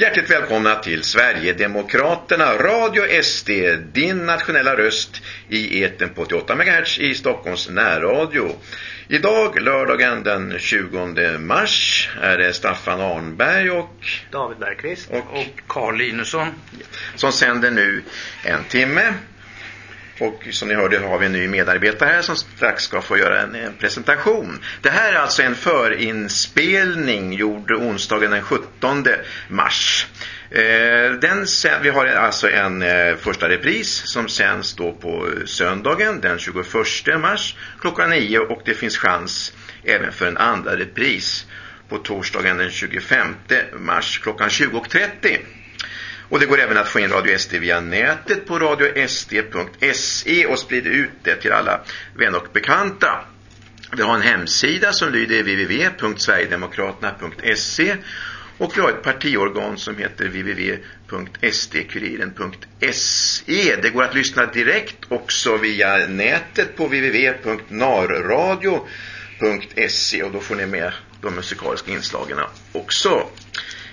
Hjärtligt välkomna till Sverigedemokraterna Radio SD, din nationella röst i eten på 88 MHz i Stockholms närradio. Idag, lördagen den 20 mars, är det Staffan Arnberg och David Bergqvist och Carl Linusson som sänder nu en timme. Och som ni hörde har vi en ny medarbetare här som strax ska få göra en, en presentation. Det här är alltså en förinspelning gjord onsdagen den 17 mars. Eh, den, vi har alltså en eh, första repris som sänds då på söndagen den 21 mars klockan 9 och det finns chans även för en andra repris på torsdagen den 25 mars klockan 20.30. Och det går även att få in Radio SD via nätet på radiosd.se och sprida ut det till alla vänner och bekanta. Vi har en hemsida som lyder www.sverigedemokraterna.se och vi har ett partiorgan som heter www.sdkuriren.se. Det går att lyssna direkt också via nätet på www.narradio.se och då får ni med de musikaliska inslagen också.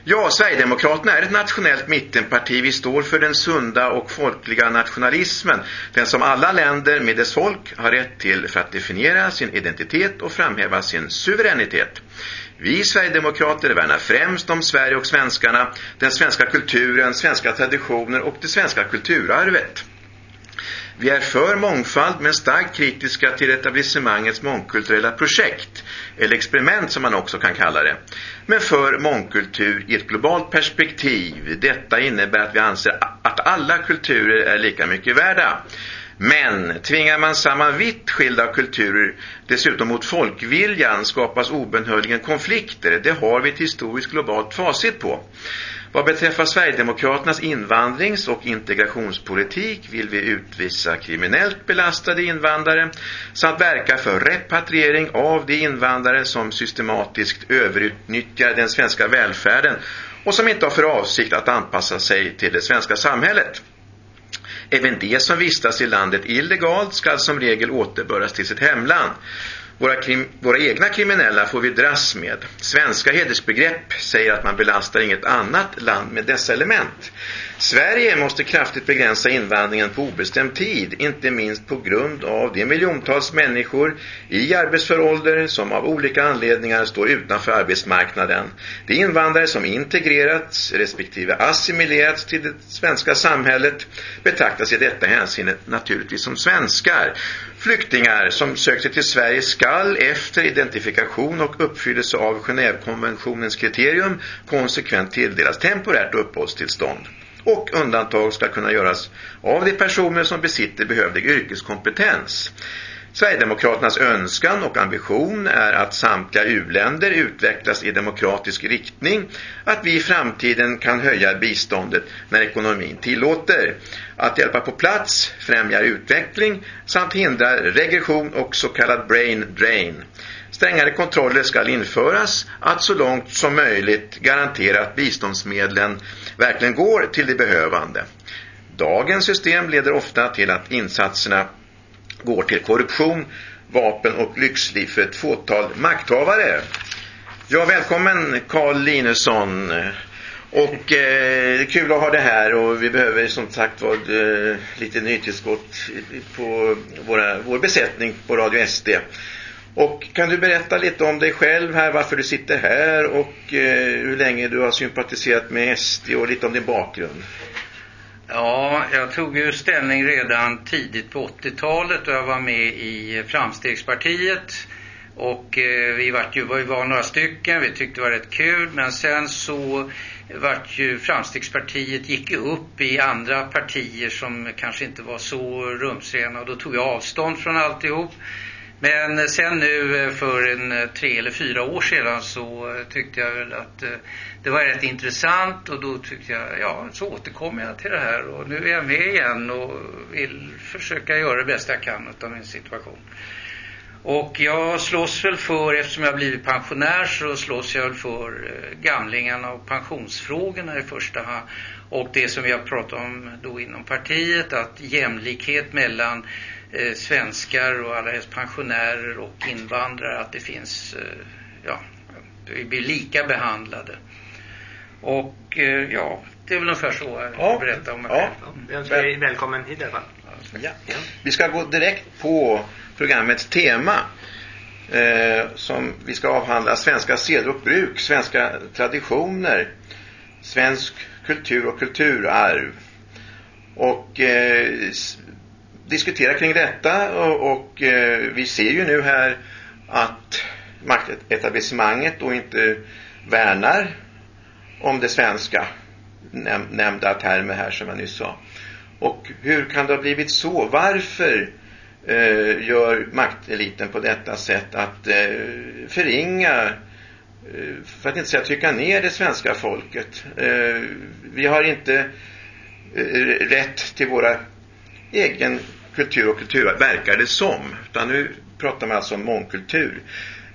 Ja, Sverigedemokraterna är ett nationellt mittenparti. Vi står för den sunda och folkliga nationalismen. Den som alla länder med dess folk har rätt till för att definiera sin identitet och framhäva sin suveränitet. Vi Sverigedemokrater värnar främst om Sverige och svenskarna, den svenska kulturen, svenska traditioner och det svenska kulturarvet. Vi är för mångfald men starkt kritiska till etablissemangets mångkulturella projekt, eller experiment som man också kan kalla det. Men för mångkultur i ett globalt perspektiv. Detta innebär att vi anser att alla kulturer är lika mycket värda. Men tvingar man samman vitt skilda kulturer dessutom mot folkviljan skapas obenhörligen konflikter. Det har vi ett historiskt globalt facit på. Vad beträffar Sverigedemokraternas invandrings- och integrationspolitik vill vi utvisa kriminellt belastade invandrare samt verka för repatriering av de invandrare som systematiskt överutnyttjar den svenska välfärden och som inte har för avsikt att anpassa sig till det svenska samhället. Även de som vistas i landet illegalt ska som regel återbördas till sitt hemland. Våra, krim, våra egna kriminella får vi dras med. Svenska hedersbegrepp säger att man belastar inget annat land med dessa element. Sverige måste kraftigt begränsa invandringen på obestämd tid, inte minst på grund av de miljontals människor i arbetsför ålder som av olika anledningar står utanför arbetsmarknaden. De invandrare som integrerats respektive assimilerats till det svenska samhället betraktas i detta hänseende naturligtvis som svenskar. Flyktingar som sökt sig till Sverige skall efter identifikation och uppfyllelse av Genèvekonventionens kriterium konsekvent tilldelas temporärt uppehållstillstånd och undantag ska kunna göras av de personer som besitter behövlig yrkeskompetens. Sverigedemokraternas önskan och ambition är att samtliga uländer utvecklas i demokratisk riktning, att vi i framtiden kan höja biståndet när ekonomin tillåter, att hjälpa på plats, främjar utveckling samt hindrar regression och så kallad brain drain. Strängare kontroller ska införas att så långt som möjligt garantera att biståndsmedlen verkligen går till de behövande. Dagens system leder ofta till att insatserna går till korruption, vapen och lyxliv för ett fåtal makthavare. Ja, välkommen Carl Linusson. Och eh, det är kul att ha det här och vi behöver som sagt var eh, lite nytillskott på våra, vår besättning på Radio SD. Och kan du berätta lite om dig själv här, varför du sitter här och eh, hur länge du har sympatiserat med SD och lite om din bakgrund? Ja, jag tog ju ställning redan tidigt på 80-talet och jag var med i Framstegspartiet. Och eh, vi, var ju, vi var några stycken, vi tyckte det var rätt kul. Men sen så vart ju Framstegspartiet gick ju upp i andra partier som kanske inte var så rumsrena. Och då tog jag avstånd från alltihop. Men sen nu eh, för en eh, tre eller fyra år sedan så tyckte jag väl att eh, det var rätt intressant och då tyckte jag, ja så återkommer jag till det här och nu är jag med igen och vill försöka göra det bästa jag kan av min situation. Och jag slåss väl för, eftersom jag blivit pensionär så slåss jag väl för gamlingarna och pensionsfrågorna i första hand. Och det som vi har pratat om då inom partiet, att jämlikhet mellan eh, svenskar och alla helst pensionärer och invandrare att det finns, eh, ja, vi blir lika behandlade. Och eh, ja, det är väl ungefär så jag ja. berättar om mig ja. Jag önskar dig välkommen hit i alla fall. Ja. Vi ska gå direkt på programmets tema eh, som vi ska avhandla svenska seder och bruk, svenska traditioner, svensk kultur och kulturarv och eh, diskutera kring detta och, och eh, vi ser ju nu här att maktetablissemanget då inte värnar om det svenska näm nämnda termer här som jag nyss sa. Och hur kan det ha blivit så? Varför eh, gör makteliten på detta sätt att eh, förringa eh, för att inte säga trycka ner det svenska folket. Eh, vi har inte eh, rätt till våra egen kultur och kultur verkar det som. Utan nu pratar man alltså om mångkultur.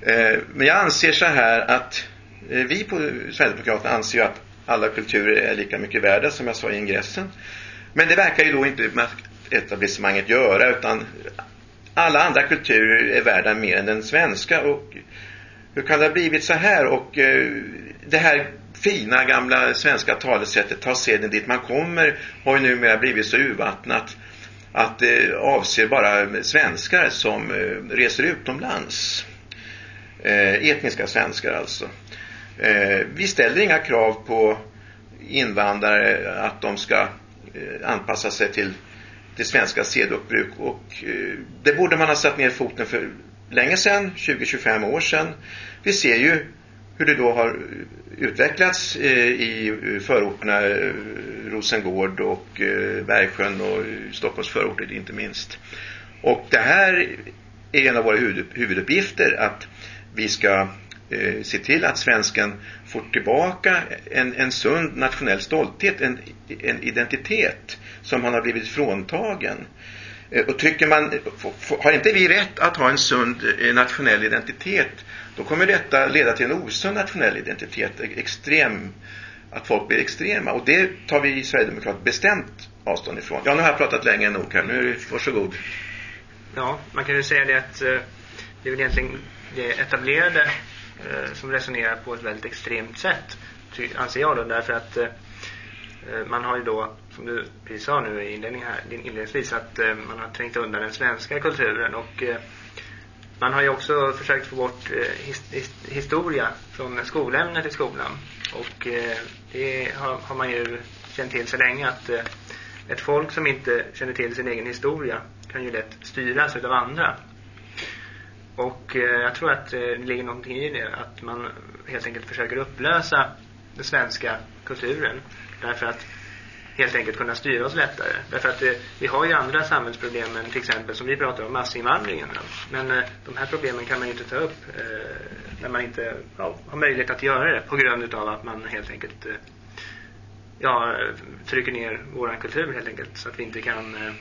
Eh, men jag anser så här att eh, vi på Sverigedemokraterna anser ju att alla kulturer är lika mycket värda som jag sa i ingressen. Men det verkar ju då inte etablissemanget göra utan alla andra kulturer är värda mer än den svenska och hur kan det ha blivit så här och eh, det här fina gamla svenska talesättet ta seden dit man kommer har ju numera blivit så urvattnat att det avser bara svenskar som eh, reser utomlands. Eh, etniska svenskar alltså. Vi ställer inga krav på invandrare att de ska anpassa sig till det svenska sed och och det borde man ha satt ner foten för länge sedan, 20-25 år sedan. Vi ser ju hur det då har utvecklats eh, i förorterna eh, Rosengård och eh, Bergsjön och Stockholms förorter inte minst. Och det här är en av våra huvuduppgifter att vi ska se till att svensken får tillbaka en, en sund nationell stolthet, en, en identitet som han har blivit fråntagen. Eh, och tycker man, har inte vi rätt att ha en sund eh, nationell identitet, då kommer detta leda till en osund nationell identitet, e-, extrem, att folk blir extrema. Och det tar vi i bestämt avstånd ifrån. Ja, nu har jag pratat länge nog här. Nu varsågod. Ja, man kan ju säga det att eh, det är väl egentligen det etablerade som resonerar på ett väldigt extremt sätt, anser jag då, därför att Eh, man har ju då, som du precis sa nu i inledningen här, inledningsvis, att eh, man har trängt undan den svenska kulturen och eh, man har ju också försökt få bort historia från skolämnet i skolan och det har, man ju känt till så länge att ett folk som inte känner till sin egen historia kan ju lätt styras av andra. Och jag tror att det ligger någonting i det. Att man helt enkelt försöker upplösa den svenska kulturen. Därför att helt enkelt kunna styra oss lättare. Därför att eh, vi har ju andra samhällsproblem än till exempel som vi pratar om massinvandringen. Men eh, de här problemen kan man ju inte ta upp eh, när man inte ja, har möjlighet att göra det på grund av att man helt enkelt eh, ja, eh, trycker ner våran kultur helt enkelt så att vi inte kan eh,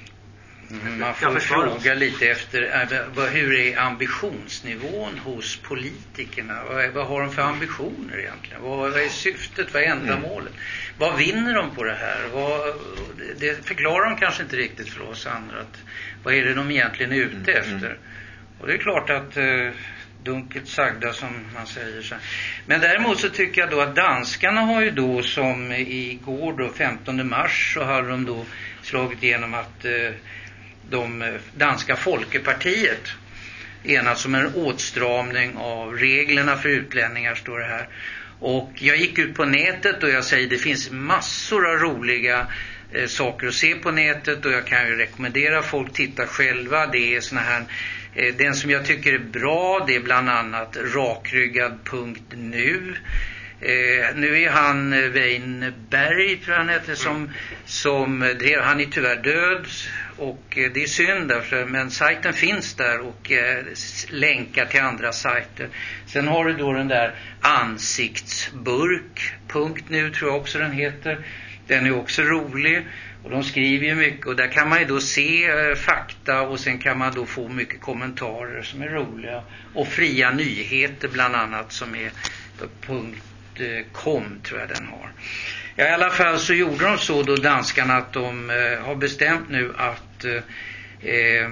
man får fråga lite efter äh, hur är ambitionsnivån hos politikerna? Vad, har de för ambitioner egentligen? Vad, är syftet? Vad är ändamålet? Mm. Vad vinner de på det här? Vad, det förklarar de kanske inte riktigt för oss andra. Att, vad är det de egentligen är ute mm. efter? Och det är klart att eh, dunkelt sagda som man säger så. Men däremot så tycker jag då att danskarna har ju då som igår då 15 mars så har de då slagit igenom att eh, de eh, danska Folkepartiet enats om en åtstramning av reglerna för utlänningar står det här. Och jag gick ut på nätet och jag säger det finns massor av roliga eh, saker att se på nätet och jag kan ju rekommendera folk titta själva. Det är såna här, eh, den som jag tycker är bra det är bland annat rakryggad.nu. Eh, nu är han eh, Weinberg tror jag han heter som, som drev, han är tyvärr död och eh, det är synd därför, men sajten finns där och eh, länkar till andra sajter. Sen har du då den där ansiktsburk.nu tror jag också den heter. Den är också rolig och de skriver ju mycket och där kan man ju då se eh, fakta och sen kan man då få mycket kommentarer som är roliga. Och fria nyheter bland annat som är .com tror jag den har. Ja, i alla fall så gjorde de så då danskarna att de eh, har bestämt nu att eh, eh,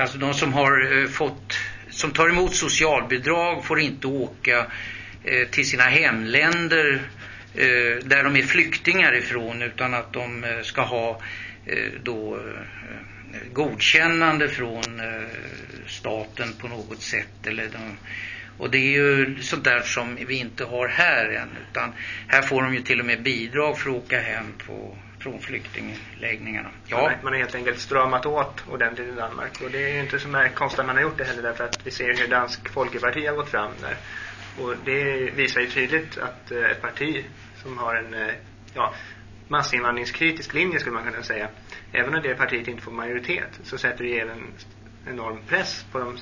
alltså de som har eh, fått som tar emot socialbidrag får inte åka eh, till sina hemländer eh, där de är flyktingar ifrån utan att de eh, ska ha eh, då eh, godkännande från eh, staten på något sätt eller de, och det är ju sånt där som vi inte har här än utan här får de ju till och med bidrag för att åka hem på från flyktingläggningarna. Ja. Man har helt enkelt stramat åt ordentligt i Danmark. Och det är ju inte så konstigt att man har gjort det heller därför att vi ser hur Dansk Folkeparti har gått fram där. Och det visar ju tydligt att eh, ett parti som har en eh, ja, massinvandringskritisk linje skulle man kunna säga. Även om det partiet inte får majoritet så sätter det även enorm press på de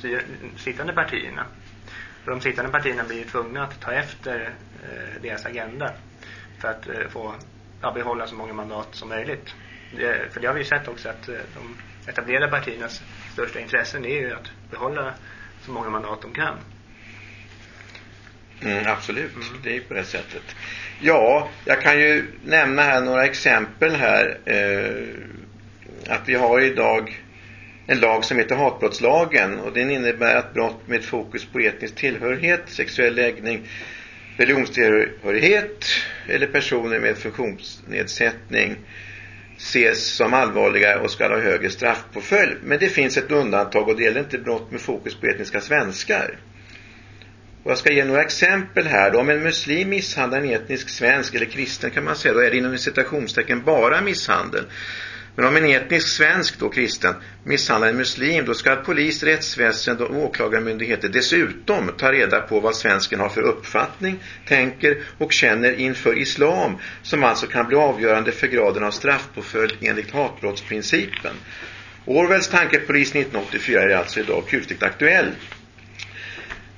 sittande partierna. För de sittande partierna blir ju tvungna att ta efter eh, deras agenda för att eh, få ja, behålla så många mandat som möjligt. Det, för det har vi ju sett också att eh, de etablerade partiernas största intressen är ju att behålla så många mandat de kan. Mm, absolut, mm. det är ju på det sättet. Ja, jag kan ju nämna här några exempel här. Eh, att vi har idag en lag som heter hatbrottslagen och den innebär att brott med fokus på etnisk tillhörighet, sexuell läggning, religionstillhörighet eller personer med funktionsnedsättning ses som allvarliga och ska ha högre straffpåföljd. Men det finns ett undantag och det gäller inte brott med fokus på etniska svenskar. Och jag ska ge några exempel här. Då. Om en muslim misshandlar en etnisk svensk eller kristen kan man säga, då är det inom citationstecken bara misshandel. Men om en etnisk svensk då, kristen, misshandlar en muslim, då ska polis, rättsväsende och åklagarmyndigheter dessutom ta reda på vad svensken har för uppfattning, tänker och känner inför islam, som alltså kan bli avgörande för graden av straffpåföljd enligt hatbrottsprincipen. Orwells tankepolis 1984 är alltså idag kusligt aktuell.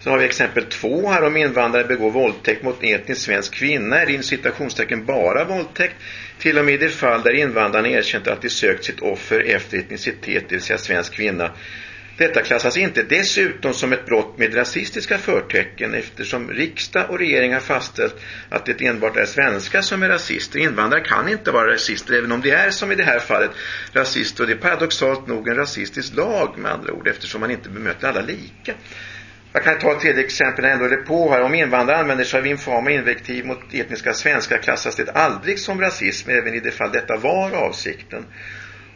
Så har vi exempel två här om invandrare begår våldtäkt mot en etnisk svensk kvinna är det citationstecken bara våldtäkt till och med i det fall där invandrarna erkänt att de sökt sitt offer efter etnicitet, det vill säga svensk kvinna. Detta klassas inte dessutom som ett brott med rasistiska förtecken eftersom riksdag och regering har fastställt att det enbart är svenskar som är rasister. Invandrare kan inte vara rasister även om det är som i det här fallet rasister och det är paradoxalt nog en rasistisk lag med andra ord eftersom man inte bemöter alla lika. Jag kan ta ett tredje exempel när jag ändå är på här. Om invandrare använder sig av infama invektiv mot etniska svenskar klassas det aldrig som rasism även i det fall detta var avsikten.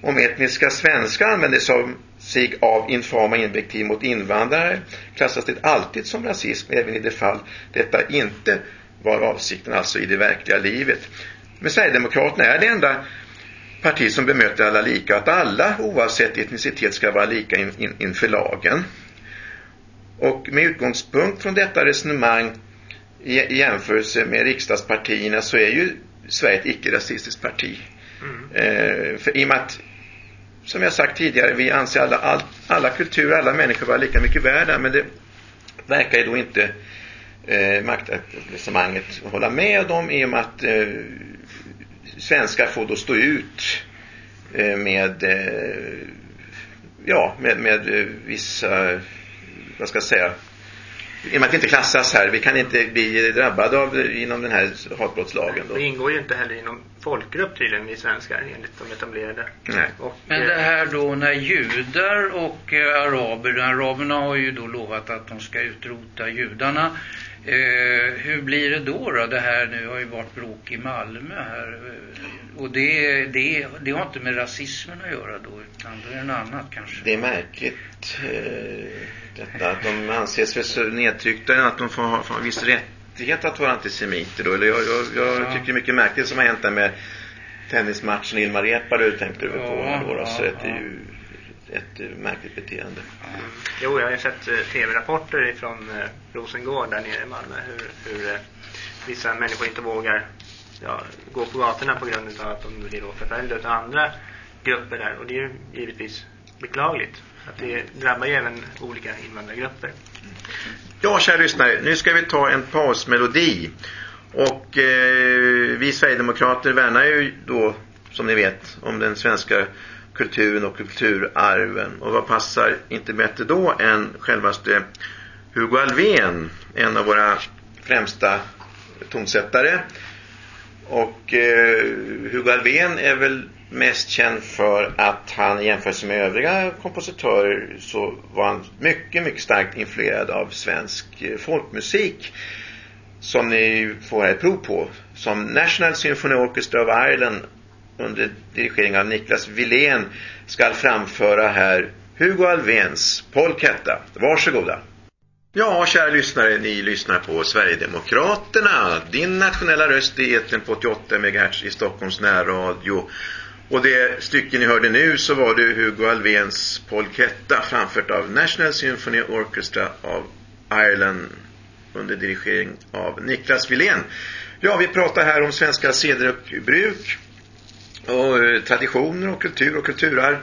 Om etniska svenskar använder sig av, sig av infama invektiv mot invandrare klassas det alltid som rasism även i det fall detta inte var avsikten, alltså i det verkliga livet. Men Sverigedemokraterna är det enda parti som bemöter alla lika, att alla oavsett etnicitet ska vara lika in, in, inför lagen. Och med utgångspunkt från detta resonemang i, jämförelse med riksdagspartierna så är ju Sverige ett icke-rasistiskt parti. Mm. Eh, för i och med att, som jag sagt tidigare, vi anser alla, all, alla kulturer, alla människor vara lika mycket värda, men det verkar ju då inte eh, maktetablissemanget hålla med dem i och med att eh, svenskar får då stå ut eh, med, eh, ja, med, med vissa vad ska jag säga, i och med att vi inte klassas här, vi kan inte bli drabbade av inom den här hatbrottslagen. Då. Vi ingår ju inte heller inom folkgrupp tydligen, vi svenskar, enligt de etablerade. Nej. Och, Men det här då när judar och eh, araber, araberna har ju då lovat att de ska utrota judarna. Eh, hur blir det då då? Det här nu har ju varit bråk i Malmö här. Och det, det, det har inte med rasismen att göra då, utan det är något annat kanske. Det är märkligt. Eh detta att de anses för så nedtryckta att de får ha, får viss rättighet att vara antisemiter då. Eller jag, jag, jag ja. tycker det är mycket märkligt som har hänt där med tennismatchen Ilmar Reepalu tänkte du på ja, då, då. Så ja, det är ju ett märkligt beteende. Mm. Jo, jag har ju sett uh, tv-rapporter från uh, Rosengård där nere i Malmö hur, hur uh, vissa människor inte vågar ja, gå på gatorna på grund av att de blir då förföljda av andra grupper där och det är ju givetvis beklagligt. Att det drabbar ju även olika invandrargrupper. Ja, kära lyssnare, nu ska vi ta en pausmelodi. Och eh, vi Sverigedemokrater värnar ju då, som ni vet, om den svenska kulturen och kulturarven. Och vad passar inte bättre då än självaste Hugo Alvén, en av våra främsta tonsättare. Och eh, Hugo Alvén är väl mest känd för att han i jämförelse med övriga kompositörer så var han mycket, mycket starkt influerad av svensk eh, folkmusik. som ni får ett prov på som National Symphony Orchestra of Ireland under dirigering av Niklas Wilén ska framföra här Hugo Alvens polketta. Varsågoda. Ja, kära lyssnare, ni lyssnar på Sverigedemokraterna. Din nationella röst i etern på 88 MHz i Stockholms närradio. Och det stycke ni hörde nu så var det Hugo Alvens polketta framfört av National Symphony Orchestra of Ireland under dirigering av Niklas Wilén. Ja, vi pratar här om svenska seder och bruk och eh, traditioner och kultur och kulturar.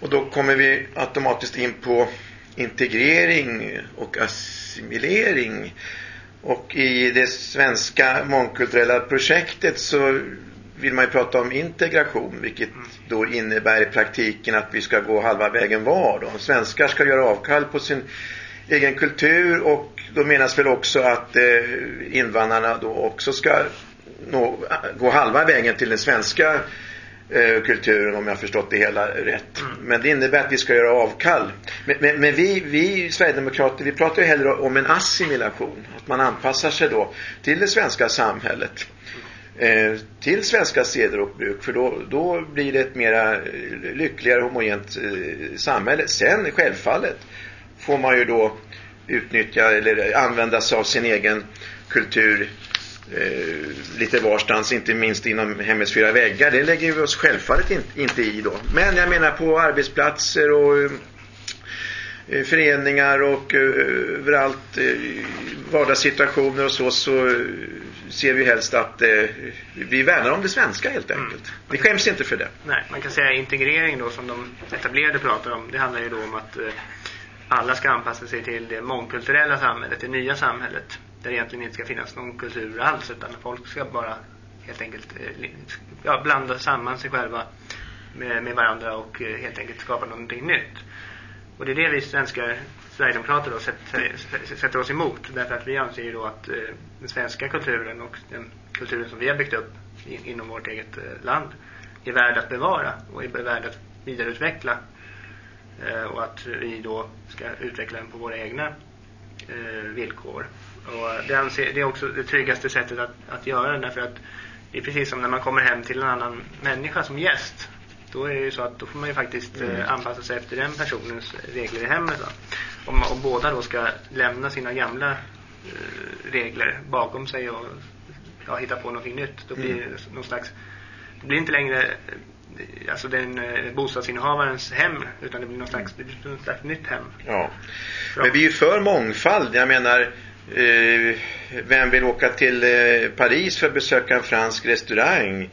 Och då kommer vi automatiskt in på integrering och assimilering. Och i det svenska mångkulturella projektet så vill man ju prata om integration vilket då innebär i praktiken att vi ska gå halva vägen var. Då. Svenskar ska göra avkall på sin egen kultur och då menas väl också att eh, invandrarna då också ska nå, gå halva vägen till den svenska eh, kulturen om jag förstått det hela rätt. Mm. Men det innebär att vi ska göra avkall. Men, men, men, vi, vi Sverigedemokrater vi pratar ju hellre om en assimilation. Att man anpassar sig då till det svenska samhället. Eh, till svenska seder och bruk för då, då blir det ett mera lyckligare homogent eh, samhälle. Sen självfallet får man ju då utnyttja eller använda sig av sin egen kultur eh, lite varstans, inte minst inom hemmets fyra väggar. Det lägger vi oss självfallet in, inte i då. Men jag menar på arbetsplatser och eh, föreningar och eh, överallt eh, vardagssituationer och så så ser vi helst att eh, vi värnar om det svenska helt enkelt. Mm. Vi skäms inte för det. Nej, man kan säga integrering då som de etablerade pratar om. Det handlar ju då om att alla ska anpassa sig till det mångkulturella samhället, det nya samhället. Där det egentligen inte ska finnas någon kultur alls utan folk ska bara helt enkelt eh, ja, blanda samman sig själva med, med varandra och eh, helt enkelt skapa någonting nytt. Och det är det vi svenskar Sverigedemokrater då sätter, sätter oss emot. Därför att vi anser ju då att eh, den svenska kulturen och den kulturen som vi har byggt upp inom vårt eget land är värd att bevara och är värd att vidareutveckla. Och att vi då ska utveckla den på våra egna villkor. Och det, anser, det är också det tryggaste sättet att, att göra det därför att det är precis som när man kommer hem till en annan människa som gäst då är det ju så att då får man ju faktiskt mm. eh, anpassa sig efter den personens regler i hemmet. Va? Om, om båda då ska lämna sina gamla eh, regler bakom sig och ja, hitta på någonting nytt. Då blir mm. det någon slags, det blir inte längre eh, alltså den eh, bostadsinnehavarens hem utan det blir någon slags, det blir någon slags nytt hem. Ja. Men vi är ju för mångfald. Jag menar eh, Eh, vem vill åka till eh, Paris för att besöka en fransk restaurang?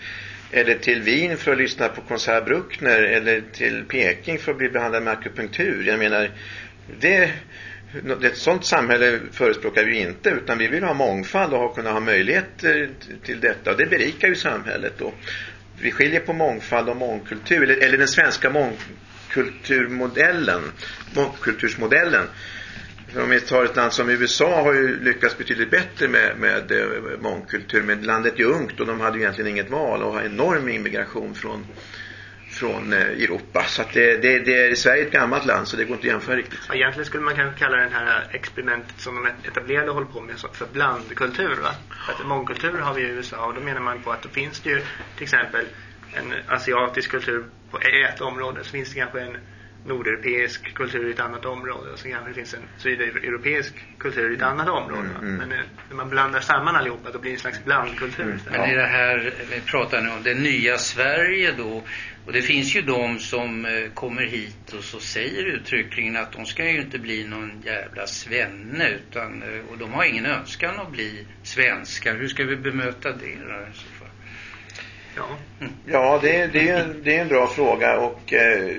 eller till Wien för att lyssna på konsert Bruckner eller till Peking för att bli behandlad med akupunktur. Jag menar, det, ett sånt samhälle förespråkar vi inte utan vi vill ha mångfald och ha, kunna ha möjligheter till detta och det berikar ju samhället då. Vi skiljer på mångfald och mångkultur eller, eller den svenska mångkulturmodellen, mångkultursmodellen om vi tar ett land som USA har ju lyckats betydligt bättre med, med eh, mångkultur. Men landet är ungt och de hade egentligen inget val och har enorm immigration från, från eh, Europa. Så att det, det, det är Sverige ett gammalt land så det går inte att jämföra riktigt. Ja, egentligen skulle man kanske kalla det här experimentet som de etablerade håller på med för blandkultur. Va? För att mångkultur har vi i USA och då menar man på att då finns det ju till exempel en asiatisk kultur på ett område så finns det kanske en nordeuropeisk kultur i ett annat område och så kanske det finns en sydeuropeisk kultur i ett annat område. Mm, mm. Men nu, när man blandar samman allihopa då blir det en slags blandkultur. Mm. Men i det här, vi pratar nu om det nya Sverige då och det finns ju de som eh, kommer hit och så säger uttryckligen att de ska ju inte bli någon jävla svenne utan, eh, och de har ingen önskan att bli svenskar. Hur ska vi bemöta det då? Ja, ja det, det, är en, det är en bra fråga och... Eh,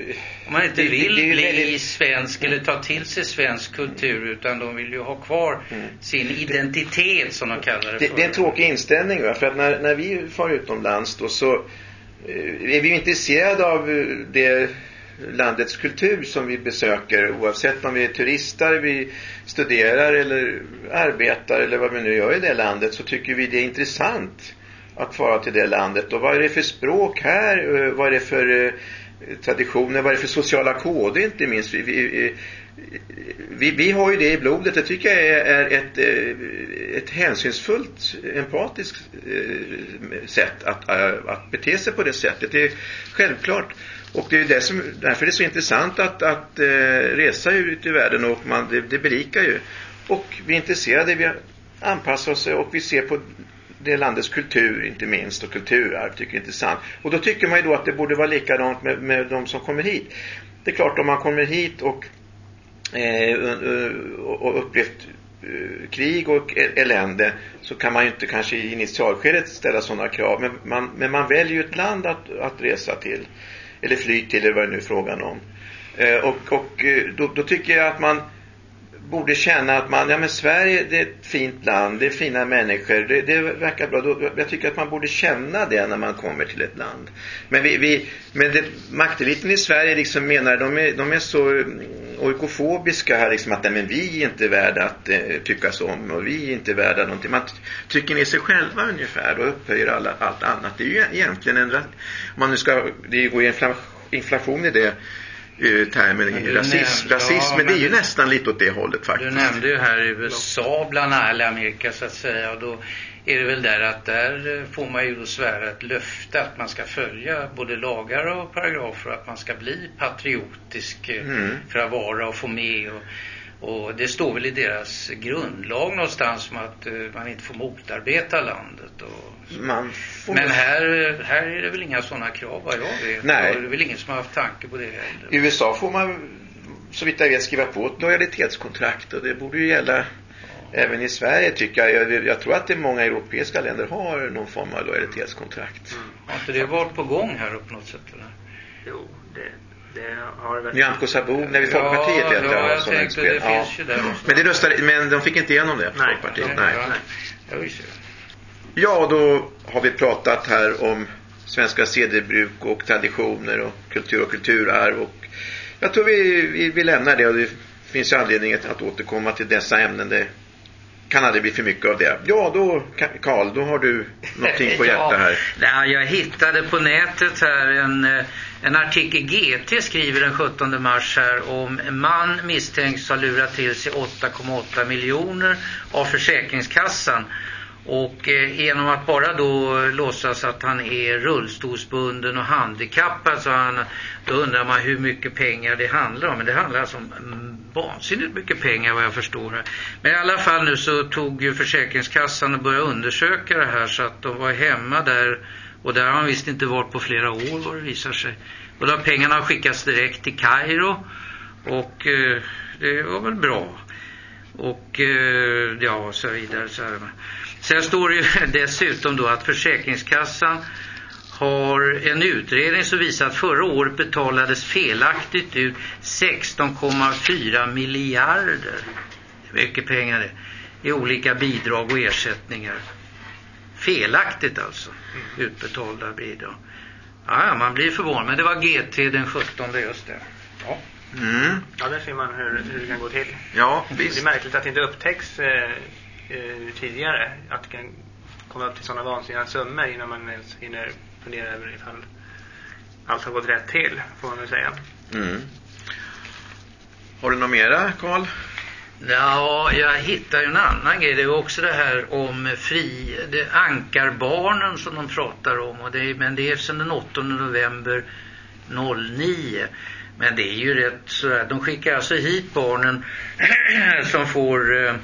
Om man inte vill det, det bli väldigt... svensk eller ta till sig svensk kultur utan de vill ju ha kvar mm. sin identitet som de kallar det, det för. Det är en tråkig inställning va? för att när, när vi far utomlands då så eh, är vi intresserade av eh, det landets kultur som vi besöker oavsett om vi är turister, vi studerar eller arbetar eller vad vi nu gör i det landet så tycker vi det är intressant att fara till det landet. Och vad är det för språk här? Eh, vad är det för eh, traditioner? Vad är det för sociala koder inte minst? Vi, vi, eh, vi, vi har ju det i blodet. Det tycker jag är, ett, ett hänsynsfullt, empatiskt sätt att, att bete sig på det sättet. Det är självklart. Och det är det som, därför är det så intressant att, att resa ut i världen och man, det, det berikar ju. Och vi är intresserade, vi anpassar oss och vi ser på det landets kultur inte minst och kulturarv tycker jag är intressant. Och då tycker man ju då att det borde vara likadant med, med de som kommer hit. Det är klart om man kommer hit och, eh, eh och upplevt eh, krig och e, elände så kan man ju inte kanske i initialskedet ställa sådana krav. Men man, men man väljer ju ett land att, att resa till. Eller fly till eller vad det nu är frågan om. Eh, och och eh, då, då tycker jag att man borde känna att man, ja men Sverige det är ett fint land, det är fina människor, det, det verkar bra. Då, jag tycker att man borde känna det när man kommer till ett land. Men vi, vi men det, makteliten i Sverige liksom menar, de är, de är så mm, oikofobiska här liksom att nej, men vi är inte värda att eh, tyckas om och vi är inte värda någonting. Man trycker ner sig själva ungefär och upphöjer alla, allt annat. Det är ju egentligen en, om man nu ska, det går ju inflation i det Eh, termen rasism. Nämnde, rasism ja, men det är ju nästan lite åt det hållet faktiskt. Du nämnde ju här USA bland alla Amerika så att säga och då är det väl där att där får man ju då svära ett löfte att man ska följa både lagar och paragrafer och att man ska bli patriotisk eh, mm. för att vara och få med och och det står väl i deras grundlag någonstans om att uh, man inte får motarbeta landet. Och Men här, här är det väl inga sådana krav vad jag vet. Nej. Det är väl ingen som har haft tanke på det heller. I USA får man så vitt jag vet skriva på ett lojalitetskontrakt och det borde ju gälla ja. även i Sverige tycker jag. jag. jag. tror att det många europeiska länder har någon form av lojalitetskontrakt. Mm. Har inte det varit på gång här på något sätt eller? Jo, det det har väl... Nyamko Sabou, när vi Folkpartiet ja, ja, jag tänkte det ja. finns ju där Men, det röstade, men de fick inte igenom det, nej, Folkpartiet? Nej. nej. nej. Ja, då har vi pratat här om svenska sedelbruk och traditioner och kultur och kulturarv och jag tror vi, vi, vi lämnar det och det finns anledning att återkomma till dessa ämnen. Det kan aldrig bli för mycket av det. Ja, då Karl, då har du någonting på hjärtat här. ja, jag hittade på nätet här en eh, en artikel GT skriver den 17 mars här om en man misstänks ha lurat till sig 8,8 miljoner av Försäkringskassan. Och eh, genom att bara då låtsas att han är rullstolsbunden och handikappad så han, då undrar man hur mycket pengar det handlar om. Men det handlar alltså om mm, vansinnigt mycket pengar vad jag förstår. Här. Men i alla fall nu så tog ju Försäkringskassan och började undersöka det här så att de var hemma där och där har han visst inte varit på flera år vad det visar sig. Och då har skickats direkt till Kairo. Och eh, det var väl bra. Och eh, ja, så vidare. Så här. Sen står det ju dessutom då att Försäkringskassan har en utredning som visar att förra året betalades felaktigt ut 16,4 miljarder. Mycket pengar det. I olika bidrag och ersättningar. Felaktigt alltså. Utbetalda bidrag. Ja, man blir förvånad. Men det var GT den 17 just det. Ja. Mm. Ja, där ser man hur, hur det kan gå till. Ja, visst. Det är märkligt att det inte upptäcks eh, eh, tidigare. Att det kan komma upp till sådana vansinniga summor innan man ens hinner fundera över ifall allt har gått rätt till, får man väl säga. Mm. Har du något mera, Karl? Ja, jag hittar ju en annan grej. Det är också det här om fri, det, ankarbarnen som de pratar om. Och det, men det är sedan den 8 november 09. Men det är ju rätt sådär. De skickar alltså hit barnen som får eh,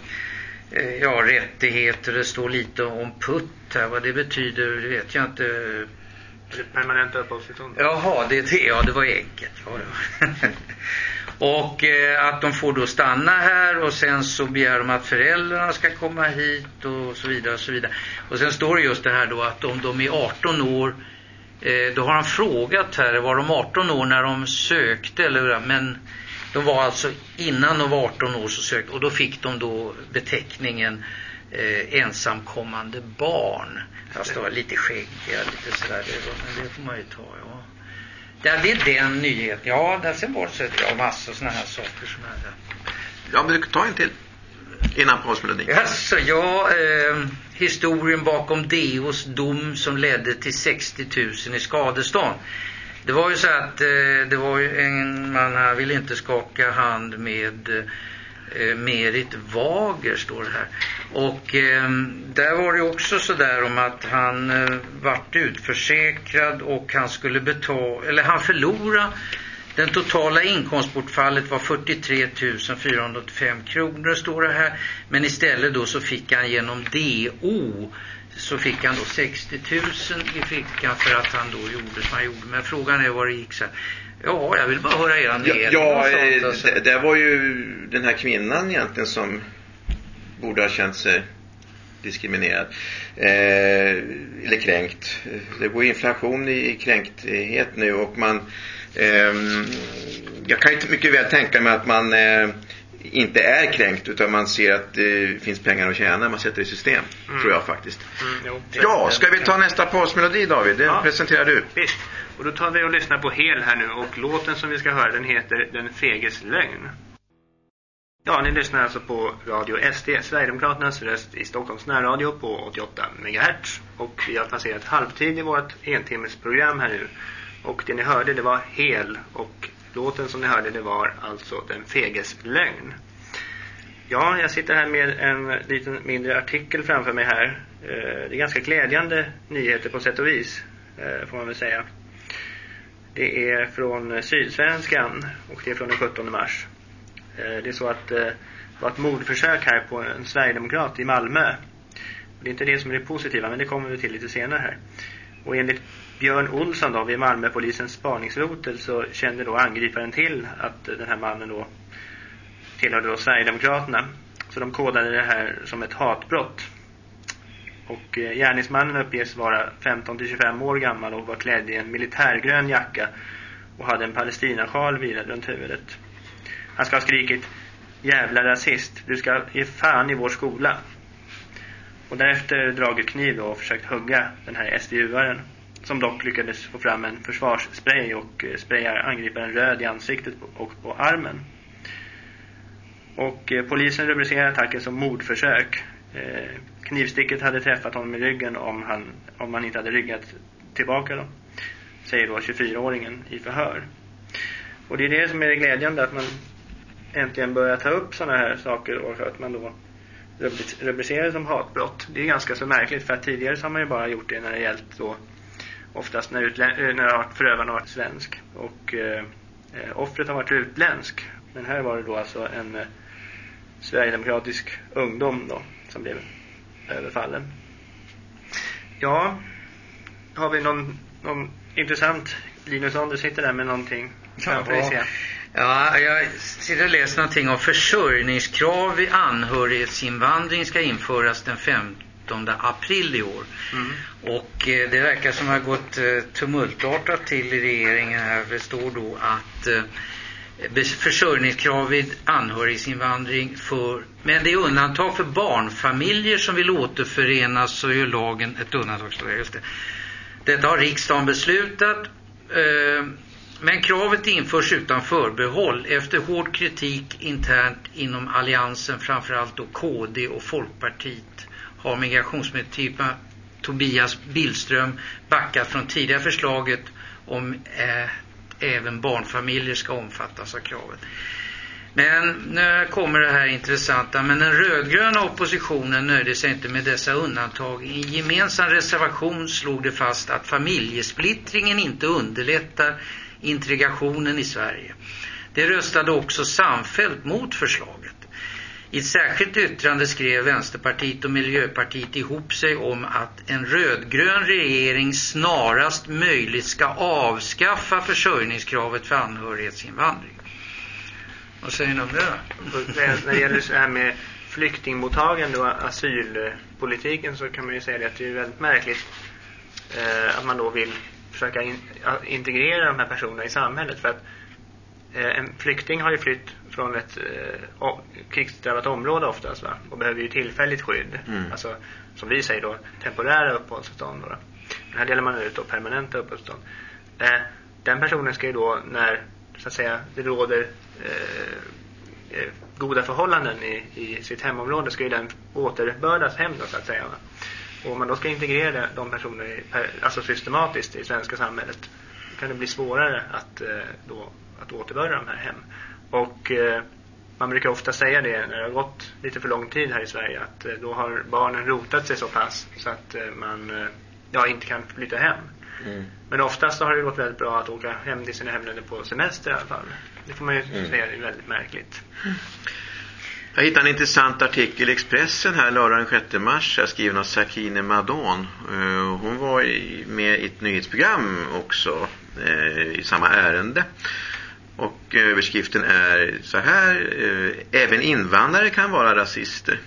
ja, rättigheter. Det står lite om putt här. Vad det betyder det vet jag inte. Permanenta uppehållstillstånd? Jaha, det, det, ja det var enkelt. Ja, ja. Och eh, att de får då stanna här och sen så begär de att föräldrarna ska komma hit och så vidare och så vidare. Och sen står det just det här då att om de är 18 år eh, då har han frågat här, var de 18 år när de sökte eller men de var alltså innan de var 18 år så sökte och då fick de då beteckningen eh, ensamkommande barn. Fast det var lite skäggiga, lite sådär, det, men det får man ju ta, ja. Det är den nyheten. Ja, där sen var det så ja, massor sådana här saker som är Ja, men du ta en till innan pausmelodin. Alltså, ja, eh, historien bakom Deos dom som ledde till 60 000 i skadestånd. Det var ju så att eh, det var ju en man, han ville inte skaka hand med eh, Merit Wager står det här. Och eh, där var det också så där om att han eh, vart utförsäkrad och han skulle betala, eller han förlorade den totala inkomstbortfallet var 43 485 kronor står det här. Men istället då så fick han genom DO så fick han då 60 000 i fickan för att han då gjorde som han gjorde. Men frågan är vad det gick så här. Ja, jag vill bara höra er mening. Ja, ja sånt, alltså. det, det var ju den här kvinnan egentligen som borde ha känt sig diskriminerad. Eh, eller kränkt. Det går inflation i kränkthet nu och man eh, jag kan inte mycket väl tänka mig att man eh, inte är kränkt utan man ser att det finns pengar att tjäna man sätter i system. Mm. Tror jag faktiskt. Mm, jo, ja, ska vi ta nästa pausmelodi David? Den ja. presenterar du. Visst. Och då tar vi och lyssnar på Hel här nu och låten som vi ska höra den heter Den feges lögn. Ja, ni lyssnar alltså på Radio SD, Sverigedemokraternas röst i Stockholms närradio på 88 MHz. Och vi har passerat halvtid i vårt entimmesprogram här nu. Och det ni hörde det var Hel och låten som ni hörde det var alltså Den feges lögn. Ja, jag sitter här med en liten mindre artikel framför mig här. Eh, det är ganska glädjande nyheter på sätt och vis, eh, får man väl säga. Det är från Sydsvenskan och det är från den 17 mars. Eh, det är så att det var ett mordförsök här på en Sverigedemokrat i Malmö. Det är inte det som är det positiva, men det kommer vi till lite senare här. Och enligt Björn Olsson då vid Malmöpolisens spaningsrotel så kände då angriparen till att den här mannen då tillhörde då Sverigedemokraterna. Så de kodade det här som ett hatbrott. Och eh, gärningsmannen uppges vara 15-25 år gammal och var klädd i en militärgrön jacka och hade en palestinasjal virad runt huvudet. Han ska ha skrikit Jävla rasist, du ska ge fan i vår skola. Och därefter dragit kniv då och försökt hugga den här SDU-aren som dock lyckades få fram en försvarsspray och eh, sprayar angriparen röd i ansiktet och på armen. Och eh, polisen rubricerar attacken som mordförsök. Eh, knivsticket hade träffat honom i ryggen om han, om han inte hade ryggat tillbaka då. Säger då 24-åringen i förhör. Och det är det som är det glädjande att man äntligen börjar ta upp sådana här saker och att man då rubricerar det som hatbrott. Det är ganska så märkligt för att tidigare så har man ju bara gjort det när det gällt då oftast när, utlä- när förövaren har varit svensk. Och eh, offret har varit utländsk. Men här var det då alltså en eh, sverigedemokratisk ungdom då som blev överfallen. Ja, har vi någon, någon intressant? Linus du sitter där med någonting. Framför dig Ja, jag sitter och läser någonting om försörjningskrav vid anhörighetsinvandring ska införas den 15 april i år. Mm. Och eh, det verkar som att det har gått eh, tumultartat till i regeringen här. Det står då att eh, försörjningskrav vid anhörigsinvandring för, men det är undantag för barnfamiljer som vill återförenas så gör lagen ett undantag. Just det. Detta har riksdagen beslutat. Eh, men kravet införs utan förbehåll efter hård kritik internt inom alliansen, framförallt då KD och Folkpartiet har migrationsminister Tobias Billström backat från tidigare förslaget om eh, även barnfamiljer ska omfattas av kravet. Men nu kommer det här intressanta. Men den rödgröna oppositionen nöjde sig inte med dessa undantag. I en gemensam reservation slog det fast att familjesplittringen inte underlättar integrationen i Sverige. Det röstade också samfällt mot förslaget. I ett särskilt yttrande skrev Vänsterpartiet och Miljöpartiet ihop sig om att en rödgrön regering snarast möjligt ska avskaffa försörjningskravet för anhörighetsinvandring. Vad säger ni om det? När det gäller så här med flyktingmottagande och asylpolitiken så kan man ju säga att det är väldigt märkligt eh, att man då vill försöka integrera de här personerna i samhället för att en flykting har ju flytt från ett eh, krigsdrabbat område oftast va? och behöver ju tillfälligt skydd. Mm. Alltså som vi säger då temporära uppehållstillstånd. Då. Här delar man ut då permanenta uppehållstillstånd. Eh, den personen ska ju då när så att säga det råder eh, eh goda förhållanden i, i sitt hemområde ska ju den återbördas hem då så att säga. Va? Och om man då ska integrera de personerna alltså systematiskt i svenska samhället kan det bli svårare att, eh, då, att återbörda de här hem. Och eh, man brukar ofta säga det när det har gått lite för lång tid här i Sverige att eh, då har barnen rotat sig så pass så att eh, man eh, ja, inte kan flytta hem. Mm. Men oftast har det gått väldigt bra att åka hem till sina hemländer på semester i alla fall. Det får man ju mm. säga är väldigt märkligt. Jag hittade en intressant artikel i Expressen här lördag den 6 mars skriven av Sakine Madon. Hon var med i ett nyhetsprogram också i samma ärende. Och eh, överskriften är så här. Eh, Även invandrare kan vara rasister.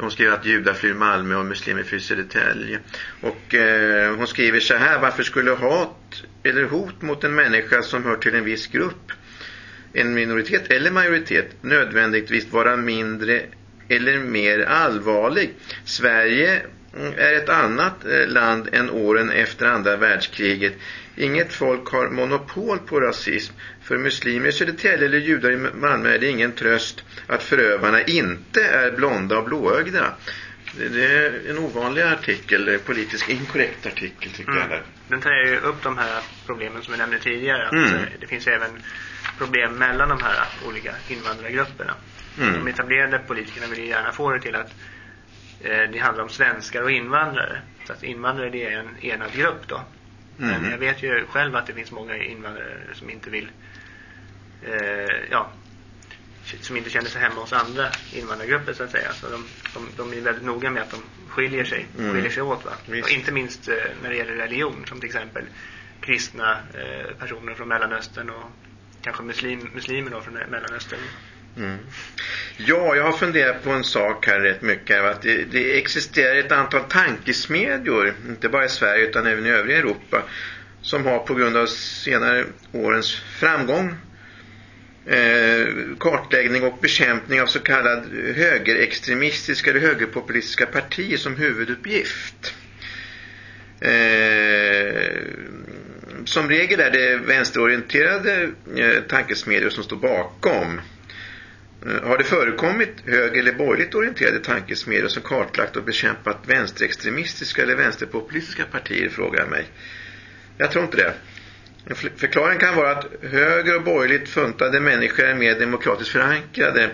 Hon skriver att judar flyr Malmö och muslimer flyr Södertälje. Och eh, hon skriver så här. Varför skulle hat eller hot mot en människa som hör till en viss grupp, en minoritet eller majoritet, nödvändigtvis vara mindre eller mer allvarlig? Sverige är ett annat eh, land än åren efter andra världskriget. Inget folk har monopol på rasism. För muslimer i Södertälje eller judar i Malmö är det ingen tröst att förövarna inte är blonda och blåögda. Det är en ovanlig artikel, politiskt inkorrekt artikel tycker mm. jag. Den tar ju upp de här problemen som jag nämnde tidigare. Att mm. Det finns även problem mellan de här olika invandrargrupperna. Mm. De etablerade politikerna vill ju gärna få det till att eh, det handlar om svenskar och invandrare. Så att invandrare det är en enad grupp då. Men mm. jag vet ju själv att det finns många invandrare som inte vill eh, ja, som inte känner sig hemma hos andra invandrargrupper så att säga. Så de, de, de är väldigt noga med att de skiljer sig, mm. skiljer sig åt. Va? Och inte minst eh, när det gäller religion som till exempel kristna eh, personer från Mellanöstern och kanske muslim, muslimer då från Mellanöstern. Mm. Ja, jag har funderat på en sak här rätt mycket. Att det, det existerar ett antal tankesmedjor, inte bara i Sverige utan även i övriga Europa, som har på grund av senare årens framgång eh, kartläggning och bekämpning av så kallad högerextremistiska eller högerpopulistiska partier som huvuduppgift. Eh, som regel är det vänsterorienterade eh, tankesmedjor som står bakom. Eh, har det förekommit höger- eller borgerligt orienterade tankesmedjor som kartlagt och bekämpat vänsterextremistiska eller vänsterpopulistiska partier, frågar jag mig. Jag tror inte det. Förklaringen kan vara att höger och borgerligt funtade människor är mer demokratiskt förankrade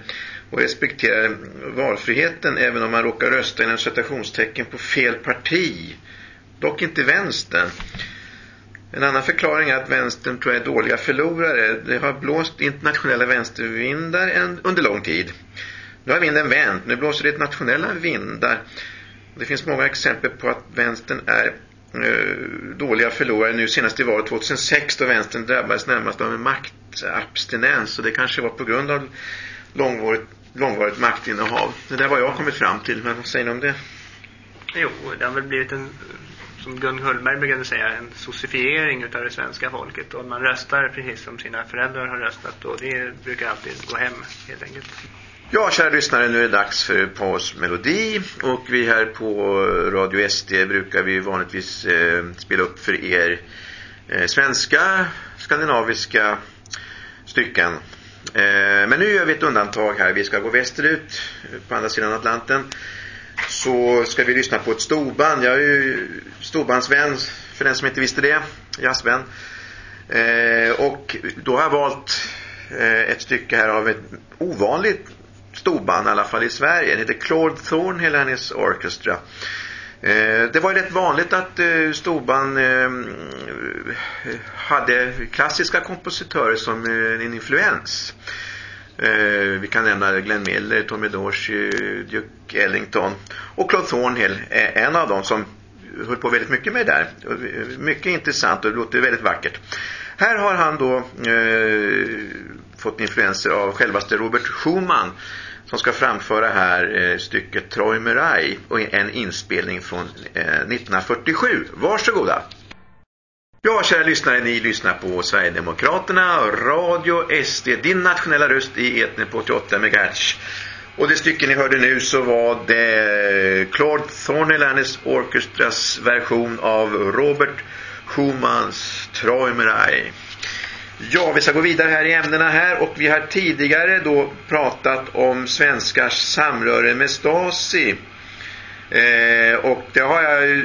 och respekterar valfriheten även om man råkar rösta inom citationstecken på fel parti. Dock inte vänstern. En annan förklaring är att vänstern tror jag är dåliga förlorare. Det har blåst internationella vänstervindar under lång tid. Nu har vinden vänt. Nu blåser det nationella vindar. Det finns många exempel på att vänstern är Eh, dåliga förlorare nu senast i valet 2006 då vänstern drabbades närmast av en maktabstinens och det kanske var på grund av långvarigt, långvarigt maktinnehav. Det där var jag kommit fram till, men vad säger ni om det? Jo, det har väl blivit en, som Gun Hullberg brukade säga, en socifiering utav det svenska folket och man röstar precis som sina föräldrar har röstat och det brukar alltid gå hem helt enkelt. Ja, kära lyssnare, nu är det dags för pausmelodi och vi här på Radio SD brukar vi vanligtvis eh, spela upp för er eh, svenska, skandinaviska stycken. Eh, men nu gör vi ett undantag här. Vi ska gå västerut eh, på andra sidan Atlanten. Så ska vi lyssna på ett storband. Jag är ju storbandsvän för den som inte visste det. Jazzvän. Eh, och då har jag valt eh, ett stycke här av ett ovanligt storband i alla fall i Sverige. Den heter Claude Thornhill and his Orchestra. Eh, det var ju rätt vanligt att eh, storband eh, hade klassiska kompositörer som eh, en influens. Eh, vi kan nämna Glenn Miller, Tommy Dorsey, Duke Ellington och Claude Thornhill är en av dem som höll på väldigt mycket med det där. Mycket intressant och det låter väldigt vackert. Här har han då eh, fått influenser av självaste Robert Schumann som ska framföra här eh, stycket Troy och en inspelning från eh, 1947. Varsågoda! Ja, kära lyssnare, ni lyssnar på Sverigedemokraterna, Radio SD, din nationella röst i etern på 88 MHz. Och det stycke ni hörde nu så var det Claude Thornhill Orchestras version av Robert Schumanns Träumerei. Ja, vi ska gå vidare här i ämnena här och vi har tidigare då pratat om svenskars samröre med Stasi. Eh, och det har jag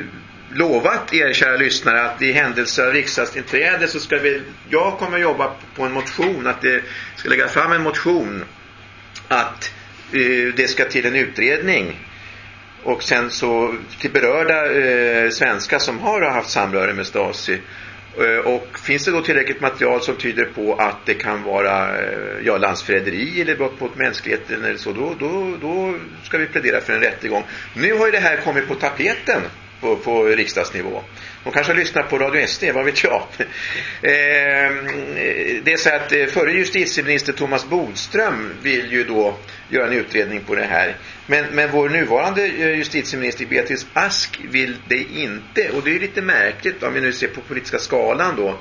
lovat er kära lyssnare att i händelse av riksdagsinträde så ska vi, jag kommer jobba på en motion, att det ska lägga fram en motion att eh, det ska till en utredning. Och sen så till berörda eh, svenskar som har haft samröre med Stasi. Eh, och finns det då tillräckligt material som tyder på att det kan vara eh, ja, landsförräderi eller brott mot mänskligheten eller så, då, då, då ska vi plädera för en rättegång. Nu har ju det här kommit på tapeten på, på riksdagsnivå. De kanske lyssnar på Radio SD, vad vet jag. Eh, det är så att eh, förre justitieminister Thomas Bodström vill ju då göra en utredning på det här. Men, men vår nuvarande eh, justitieminister Beatrice Ask vill det inte. Och det är lite märkligt om vi nu ser på politiska skalan då.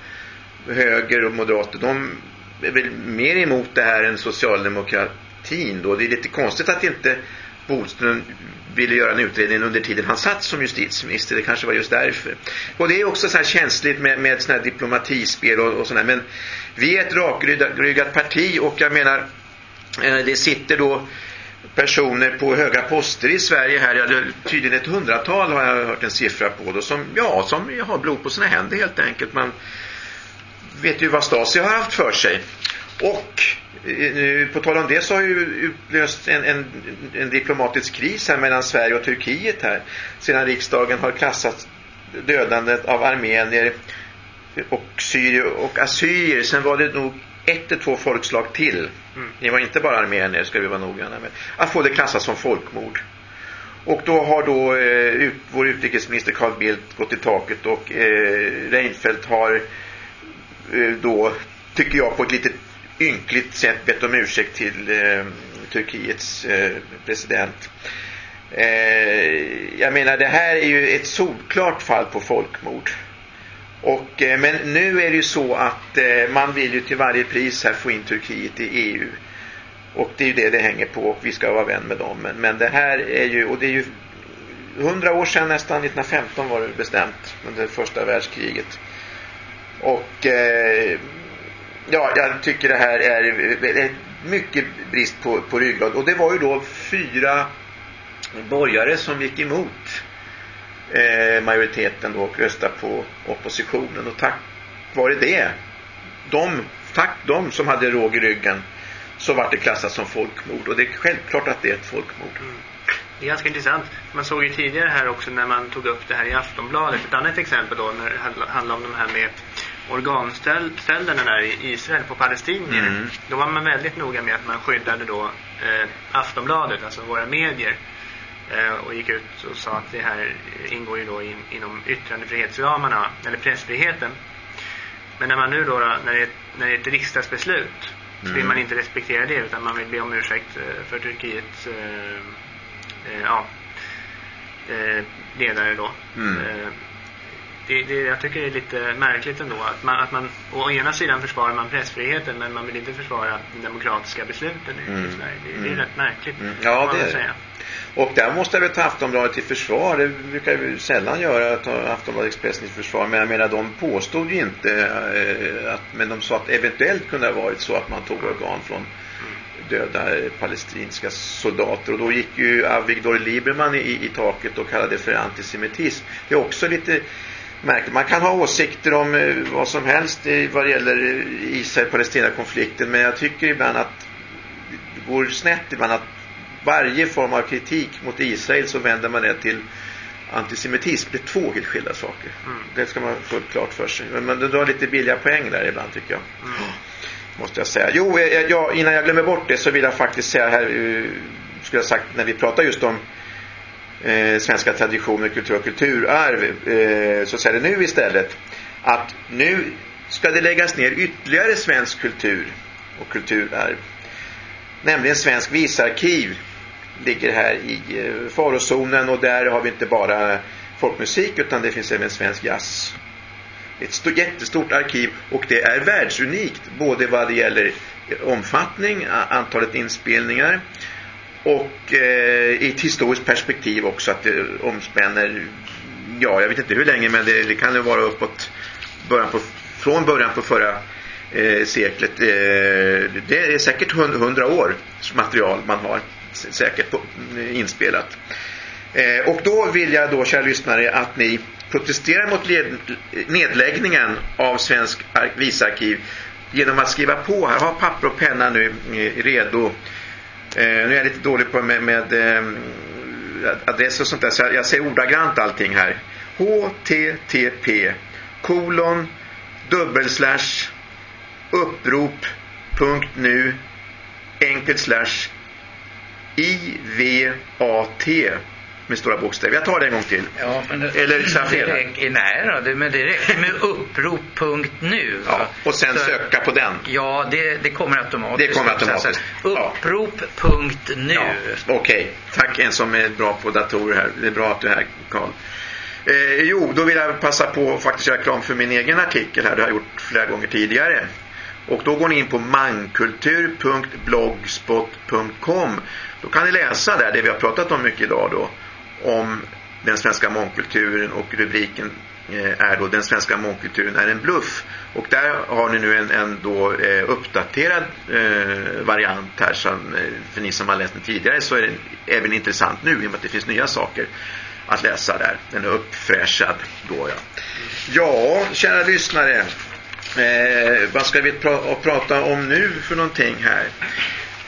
Höger och moderater, de är väl mer emot det här än socialdemokratin då. Det är lite konstigt att inte Bodström ville göra en utredning under tiden han satt som justitieminister. Det kanske var just därför. Och det är också så här känsligt med, med sådana här diplomatispel och, och sådär. Men vi är ett rakryggat parti och jag menar eh, det sitter då personer på höga poster i Sverige här, ja, tydligen ett hundratal har jag hört en siffra på då, som, ja, som har blod på sina händer helt enkelt. Man vet ju vad Stasi har haft för sig. Och eh, på tal om det så har ju utlöst en, en, en, diplomatisk kris här mellan Sverige och Turkiet här. Sedan riksdagen har klassat dödandet av armenier och syrier och assyrier. Sen var det nog ett eller två folkslag till. Mm. Det var inte bara armenier ska vi vara noggranna med. Att få det klassat som folkmord. Och då har då eh, ut, vår utrikesminister Carl Bildt gått i taket och eh, Reinfeldt har eh, då, tycker jag, på ett lite ynkligt sätt bett om ursäkt till eh, Turkiets eh, president. Eh, jag menar det här är ju ett solklart fall på folkmord. Och, eh, men nu är det ju så att eh, man vill ju till varje pris här få in Turkiet i EU. Och det är ju det det hänger på och vi ska vara vän med dem. Men, men det här är ju, och det är ju hundra år sedan nästan, 1915 var det bestämt under första världskriget. Och eh, ja, jag tycker det här är mycket brist på, på ryggrad. Och det var ju då fyra borgare som gick emot eh, majoriteten då och röstade på oppositionen. Och tack vare det, de, tack de som hade råg i ryggen, så var det klassat som folkmord. Och det är självklart att det är ett folkmord. Mm. Det är ganska intressant. Man såg ju tidigare här också när man tog upp det här i Aftonbladet. Ett annat exempel då när det handlar om de här med organställena där i Israel på palestinier. Mm. Då var man väldigt noga med att man skyddade då eh, Aftonbladet, alltså våra medier. Eh, och gick ut och sa att det här ingår ju då in, inom yttrandefrihetsramarna, eller pressfriheten. Men när man nu då, när det, är, när det är ett riksdagsbeslut så vill mm. man inte respektera det utan man vill be om ursäkt eh, för Turkiets eh, eh, ja, eh, ledare då. Mm det, det, jag tycker det är lite märkligt ändå att man, att man å ena sidan försvarar man pressfriheten men man vill inte försvara de demokratiska besluten i mm. Sverige. Det, det är mm. rätt märkligt. Mm. Ja, det är säga. Och där måste jag väl ta Aftonbladet till försvar. Det brukar ju sällan göra, att ta Aftonbladet Expressen till försvar. Men jag menar, de påstod ju inte eh, att, men de sa att eventuellt kunde ha varit så att man tog organ från döda palestinska soldater. Och då gick ju Avigdor Lieberman i, i taket och kallade det för antisemitism. Det är också lite märkligt. Man kan ha åsikter om eh, vad som helst vad det gäller Israel-Palestina-konflikten men jag tycker ibland att det går snett ibland att varje form av kritik mot Israel så vänder man det till antisemitism. Det är två helt skilda saker. Mm. Det ska man få klart för sig. Men, men det drar lite billiga poäng där ibland tycker jag. Mm. Måste jag säga. Jo, jag, jag, innan jag glömmer bort det så vill jag faktiskt säga här, skulle jag sagt när vi pratar just om eh, svenska traditioner, kultur och kulturarv eh, så säger det nu istället att nu ska det läggas ner ytterligare svensk kultur och kulturarv. Nämligen Svensk visarkiv ligger här i eh, farozonen och där har vi inte bara folkmusik utan det finns även svensk jazz. Ett stort, jättestort arkiv och det är världsunikt både vad det gäller omfattning, antalet inspelningar och eh, i ett historiskt perspektiv också att det omspänner, ja jag vet inte hur länge men det, det kan ju vara uppåt början på, från början på förra eh, seklet. Eh, det är säkert hundra år material man har säkert på, eh, inspelat. Eh, och då vill jag då, kära lyssnare, att ni protesterar mot nedläggningen av Svensk visarkiv genom att skriva på. Här Ha papper och penna nu eh, redo. Eh, nu är jag lite dålig på med, med eh, adress och sånt där så jag, jag säger ordagrant allting här. http kolon dubbelslash upprop.nu enkelt slash IVAT med stora bokstäver. Jag tar det en gång till. Ja, men det, Eller det räcker, nej då, det, men det räcker med upprop.nu. Ja, och sen så, söka på den. Ja, det, det kommer automatiskt. Det kommer automatiskt. Upprop.nu. Ja, Okej, okay. tack en som är bra på datorer här. Det är bra att du är här, Karl. Eh, jo, då vill jag passa på att faktiskt göra reklam för min egen artikel här. Det har jag gjort flera gånger tidigare. Och då går ni in på mankultur.blogspot.com. Då kan ni läsa där det vi har pratat om mycket idag då. Om den svenska mångkulturen och rubriken eh, är då den svenska mångkulturen är en bluff. Och där har ni nu en, en då eh, uppdaterad eh, variant här som, eh, för ni som har läst den tidigare så är den även intressant nu i och med att det finns nya saker att läsa där. Den är uppfräschad då ja. Ja, kära lyssnare. Eh, vad ska vi pra prata om nu för någonting här?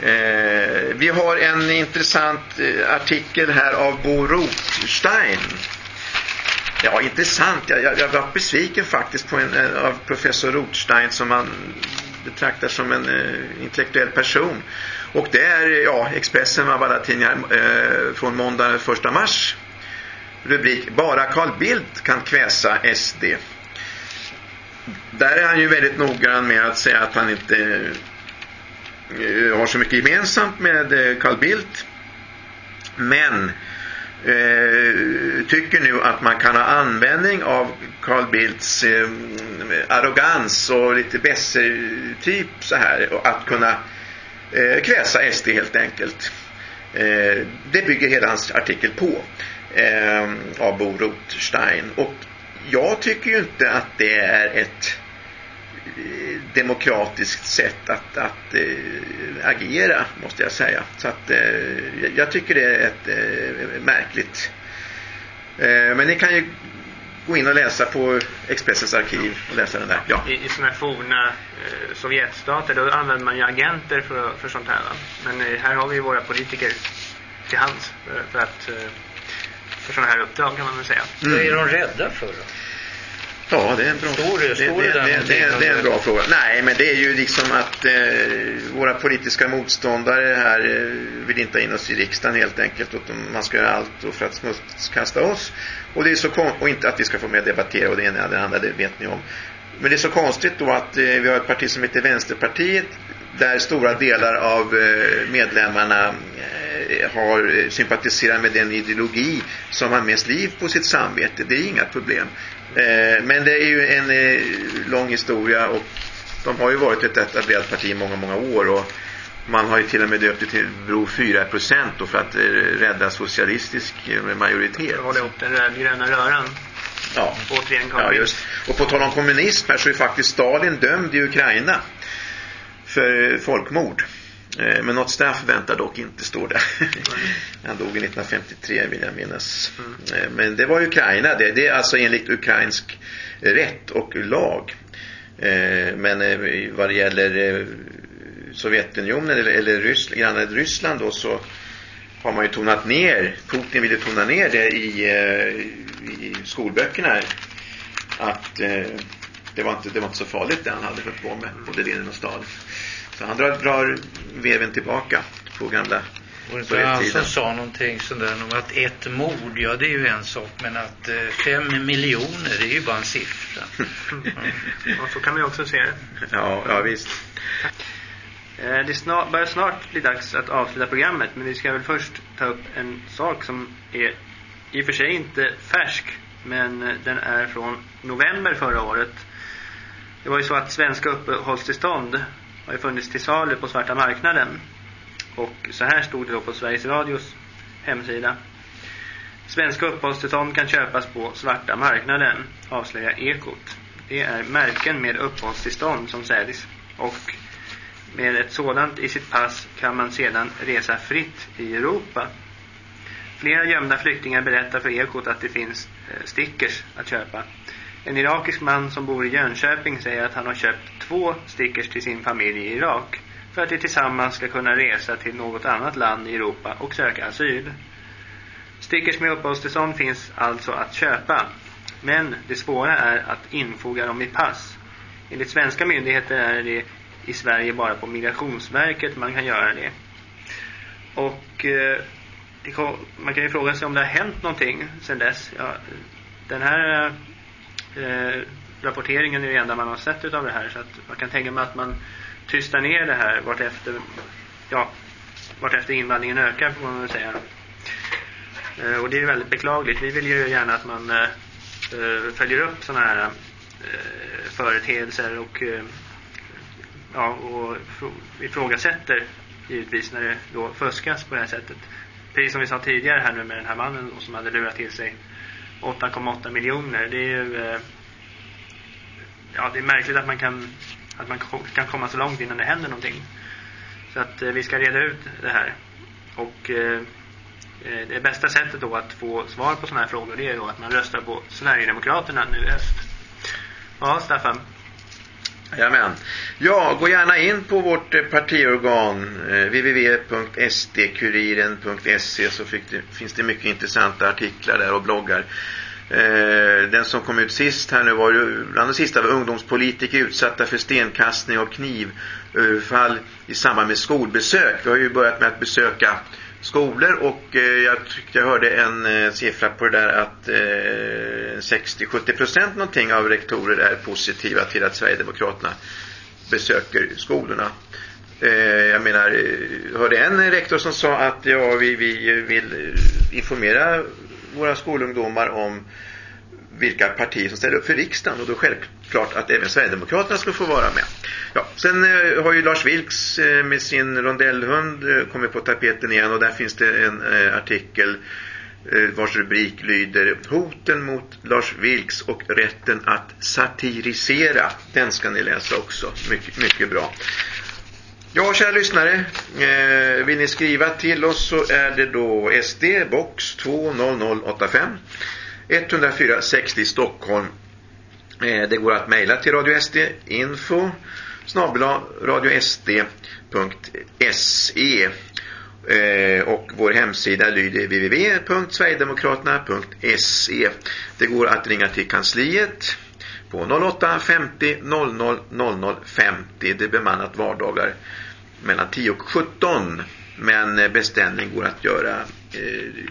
Eh, vi har en intressant eh, artikel här av Bo Rothstein. Ja, intressant. Jag, jag, jag var besviken faktiskt på en, eh, av professor Rothstein som man betraktar som en eh, intellektuell person. Och det är ja, Expressen av alla tidningar eh, från måndag 1 mars. Rubrik Bara Carl Bildt kan kväsa SD. Där är han ju väldigt noggrann med att säga att han inte Eh, Eh, har så mycket gemensamt med eh, Carl Bildt. Men eh, tycker nu att man kan ha användning av Carl Bildts eh, arrogans och lite bättre typ så här att kunna eh, kväsa SD helt enkelt. Eh, det bygger hela hans artikel på eh, av Bo Rothstein och jag tycker ju inte att det är ett demokratiskt sätt att, att äh, agera måste jag säga. Så att äh, jag tycker det är ett äh, märkligt. men ni kan ju gå in och läsa på Expressens arkiv och läsa den där. Ja. I, i sådana här forna eh, Sovjetstater då använder man ju agenter för, för sånt här va? Men eh, här har vi ju våra politiker till hands för, för att eh, för sådana här uppdrag kan man väl säga. Mm. Vad är de rädda för då? Ja, det är en bra, står det, står det, det, det, det, är en bra fråga. Nej, men det är ju liksom att eh, våra politiska motståndare här eh, vill inte ha in oss i riksdagen helt enkelt. Och man ska göra allt för att smutskasta oss. Och, det är så och inte att vi ska få med debattera och det ena och det andra, det vet ni om. Men det är så konstigt då att eh, vi har ett parti som heter Vänsterpartiet där stora delar av eh, medlemmarna eh, har sympatiserat med den ideologi som har mest liv på sitt samvete. Det är inga problem. Eh, men det är ju en lång historia och de har ju varit ett etablerat parti i många, många år och man har ju till och med döpt det till Bro 4 procent för att rädda socialistisk majoritet. Hålla ihop den rödgröna röran. Ja. Återigen ja, just. Och på tal om kommunism här så är faktiskt Stalin dömd i Ukraina för folkmord. Eh, men något straff väntar dock inte, står det. Han dog 1953 vill jag minnas. Mm. Eh, men det var Ukraina, det, det är alltså enligt ukrainsk rätt och lag. Eh, men vad det gäller Sovjetunionen eller, eller Ryssland, grannlandet Ryssland då så har man ju tonat ner, Putin ville tona ner det i, i skolböckerna att det var, inte, det var inte så farligt det han hade fått på med, både Lenin och Stalin. Så han drar, drar veven tillbaka på gamla och inte han som sa någonting sådär om att ett mord, ja det är ju en sak, men att eh, fem miljoner det är ju bara en siffra. Mm. ja, så kan man ju också se det. Ja, ja visst. Eh, det snart, börjar snart bli dags att avsluta programmet, men vi ska väl först ta upp en sak som är i och för sig inte färsk, men eh, den är från november förra året. Det var ju så att svenska uppehållstillstånd har ju funnits till salu på svarta marknaden. Och så här stod det då på Sveriges Radios hemsida. Svenska uppehållstillstånd kan köpas på svarta marknaden, avslöjar Ekot. Det är märken med uppehållstillstånd som säljs och med ett sådant i sitt pass kan man sedan resa fritt i Europa. Flera gömda flyktingar berättar för Ekot att det finns eh, stickers att köpa. En irakisk man som bor i Jönköping säger att han har köpt två stickers till sin familj i Irak för att de tillsammans ska kunna resa till något annat land i Europa och söka asyl. Stickers med uppehållstillstånd finns alltså att köpa. Men det svåra är att infoga dem i pass. Enligt svenska myndigheter är det i Sverige bara på Migrationsverket man kan göra det. Och eh, det, man kan ju fråga sig om det har hänt någonting sedan dess. Ja, den här eh, eh, rapporteringen är det enda man har sett utav det här. Så att man kan tänka mig att man tystar ner det här vart efter, ja, vart efter invandringen ökar får man väl säga. Eh, och det är väldigt beklagligt. Vi vill ju gärna att man eh, eh följer upp sådana här eh, företeelser och eh, ja, och ifrågasätter givetvis när det då fuskas på det här sättet. Precis som vi sa tidigare här nu med den här mannen som hade lurat till sig 8,8 miljoner. Det är ju eh, ja, det är märkligt att man kan att man kan komma så långt innan det händer någonting. Så att eh, vi ska reda ut det här. Och eh, det bästa sättet då att få svar på sådana här frågor det är då att man röstar på Sverigedemokraterna nu i höst. Ja, Staffan. Jajamän. Ja, gå gärna in på vårt eh, partiorgan eh, www.sdkuriren.se så det, finns det mycket intressanta artiklar där och bloggar. Eh, den som kom ut sist här nu var ju bland de sista var ungdomspolitiker utsatta för stenkastning och knivfall i samband med skolbesök. Vi har ju börjat med att besöka skolor och eh, jag tyckte jag hörde en eh, siffra på det där att eh, 60-70% någonting av rektorer är positiva till att Sverigedemokraterna besöker skolorna. Jag menar, hörde en rektor som sa att ja, vi, vi vill informera våra skolungdomar om vilka partier som ställer upp för riksdagen och då självklart att även Sverigedemokraterna ska få vara med. Ja, sen eh, har ju Lars Vilks eh, med sin rondellhund eh, kommit på tapeten igen och där finns det en artikel vars rubrik lyder Hoten mot Lars Vilks och rätten att satirisera. Den ska ni läsa också. Mycket, mycket bra. Ja, kära lyssnare. Eh, vill ni skriva till oss så är det då SD box 20085 104 60 Stockholm. Eh, det går att mejla till Radio SD info snabla radiosd.se eh, och vår hemsida lyder www.sverigedemokraterna.se Det går att ringa till kansliet på 08 50 00 00 50. Det är bemannat vardagar mellan 10 och 17. Men eh, beställning går att göra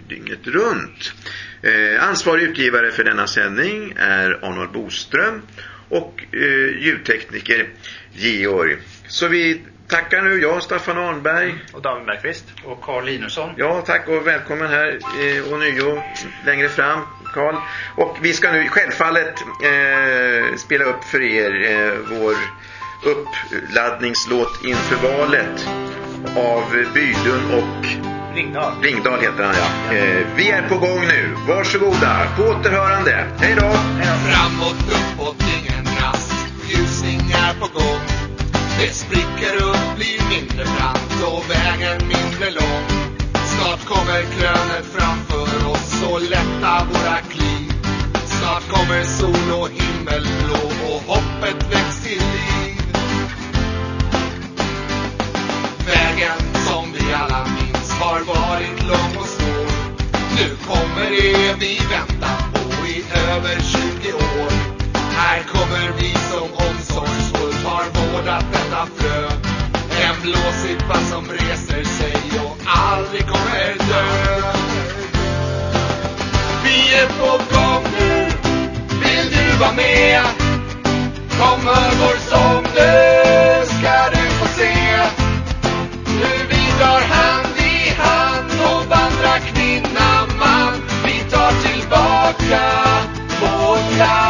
dygnet runt. Eh, ansvarig utgivare för denna sändning är Arnold Boström och eh, ljudtekniker Georg. Så vi tackar nu jag, Staffan Arnberg. Och David Bergqvist. Och Carl Linusson. Ja, tack och välkommen här eh, och nio längre fram, Carl. Och vi ska nu självfallet eh, spela upp för er eh, vår uppladdningslåt inför valet av Bydun och Ringdal. Ringdal heter han ja. Eh, vi är på gång nu. Varsågoda. På återhörande. Hej då. Framåt, uppåt, ingen rast. Ljusning är på gång. Det spricker upp, blir mindre brant och vägen mindre lång. Snart kommer krönet framför oss och lätta våra kliv. Snart kommer sol och himmel blå och hoppet väcks till liv. Klippa som reser sig och aldrig kommer dö. Vi är på gång nu, vill du vara med? Kom vår sång nu ska du få se. Hur vi drar hand i hand och vandrar kvinna man. Vi tar tillbaka vårt land.